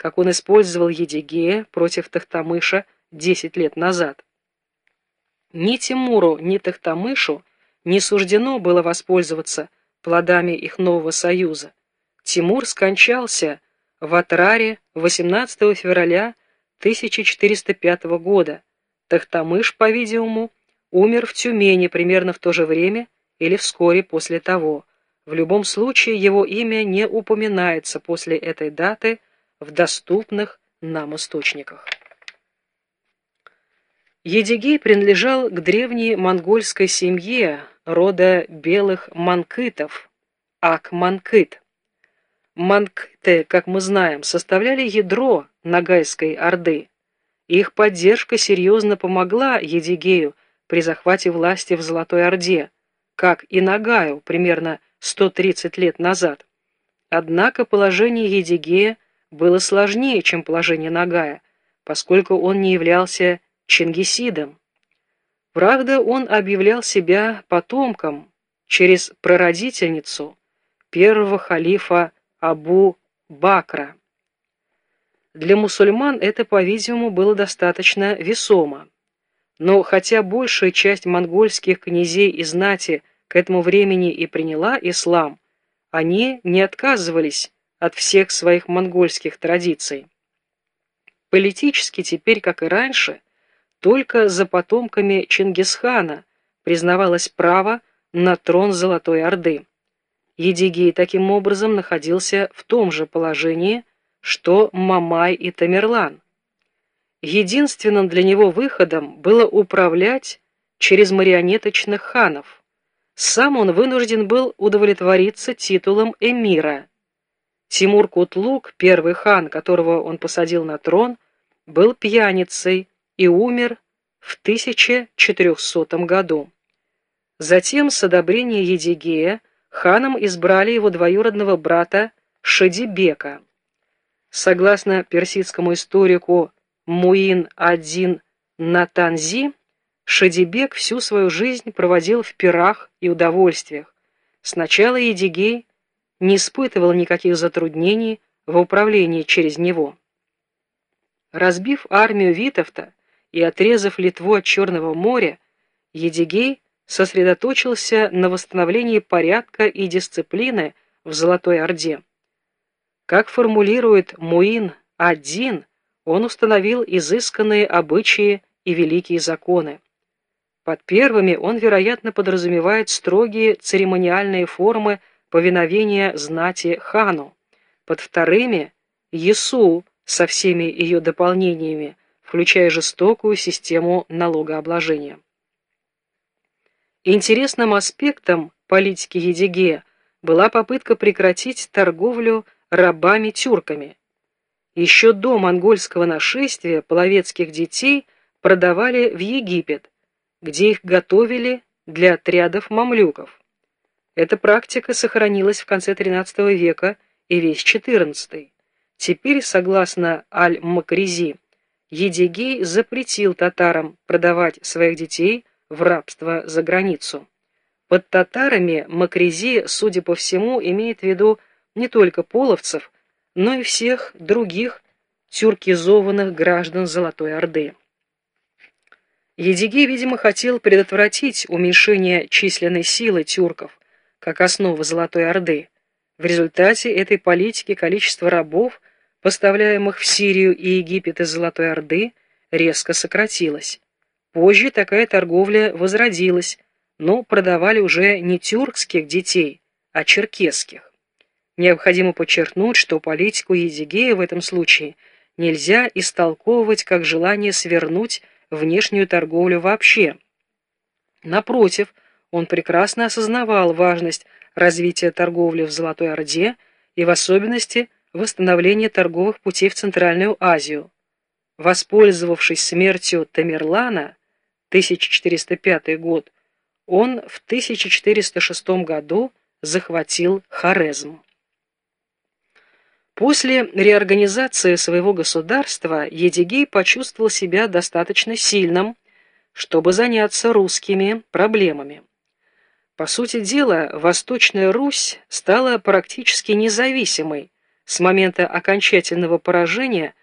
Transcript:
как он использовал Едигея против Тахтамыша 10 лет назад. Ни Тимуру, ни Тахтамышу не суждено было воспользоваться плодами их нового союза. Тимур скончался в Атраре 18 февраля 1405 года. Тахтамыш, по-видимому, умер в Тюмени примерно в то же время или вскоре после того. В любом случае его имя не упоминается после этой даты в доступных нам источниках. Едигей принадлежал к древней монгольской семье рода белых манкытов, ак-манкыт. Манкыты, как мы знаем, составляли ядро Нагайской Орды. Их поддержка серьезно помогла Едигею при захвате власти в Золотой Орде, как и Нагаю примерно 130 лет назад. Однако положение Едигея было сложнее, чем положение Нагая, поскольку он не являлся Чингисидом. Правда, он объявлял себя потомком через прародительницу первого халифа Абу Бакра. Для мусульман это, по-видимому, было достаточно весомо. Но хотя большая часть монгольских князей и знати к этому времени и приняла ислам, они не отказывались от всех своих монгольских традиций. Политически теперь, как и раньше, только за потомками Чингисхана признавалось право на трон Золотой Орды. Едигей таким образом находился в том же положении, что Мамай и Тамерлан. Единственным для него выходом было управлять через марионеточных ханов. Сам он вынужден был удовлетвориться титулом эмира. Тимур Кутлук, первый хан, которого он посадил на трон, был пьяницей, и умер в 1400 году. Затем с одобрения Едигея ханом избрали его двоюродного брата Шадибека. Согласно персидскому историку Муин-1 Натанзи, Шадибек всю свою жизнь проводил в пирах и удовольствиях. Сначала Едигей не испытывал никаких затруднений в управлении через него. Разбив армию Витовта, и отрезав Литву от Черного моря, Едигей сосредоточился на восстановлении порядка и дисциплины в Золотой Орде. Как формулирует Муин-1, он установил изысканные обычаи и великие законы. Под первыми он, вероятно, подразумевает строгие церемониальные формы повиновения знати хану. Под вторыми – Есу со всеми ее дополнениями, включая жестокую систему налогообложения. Интересным аспектом политики Едигея была попытка прекратить торговлю рабами-тюрками. Еще до монгольского нашествия половецких детей продавали в Египет, где их готовили для отрядов мамлюков. Эта практика сохранилась в конце XIII века и весь XIV. Теперь, согласно Аль-Макризи, Едигей запретил татарам продавать своих детей в рабство за границу. Под татарами Макрези, судя по всему, имеет в виду не только половцев, но и всех других тюркизованных граждан Золотой Орды. Едигей, видимо, хотел предотвратить уменьшение численной силы тюрков, как основы Золотой Орды. В результате этой политики количество рабов – поставляемых в Сирию и Египет из Золотой Орды, резко сократилась. Позже такая торговля возродилась, но продавали уже не тюркских детей, а черкесских. Необходимо подчеркнуть, что политику Едигея в этом случае нельзя истолковывать как желание свернуть внешнюю торговлю вообще. Напротив, он прекрасно осознавал важность развития торговли в Золотой Орде и в особенности – восстановление торговых путей в Центральную Азию. Воспользовавшись смертью Тамерлана, 1405 год, он в 1406 году захватил Хорезм. После реорганизации своего государства Едигей почувствовал себя достаточно сильным, чтобы заняться русскими проблемами. По сути дела, Восточная Русь стала практически независимой, С момента окончательного поражения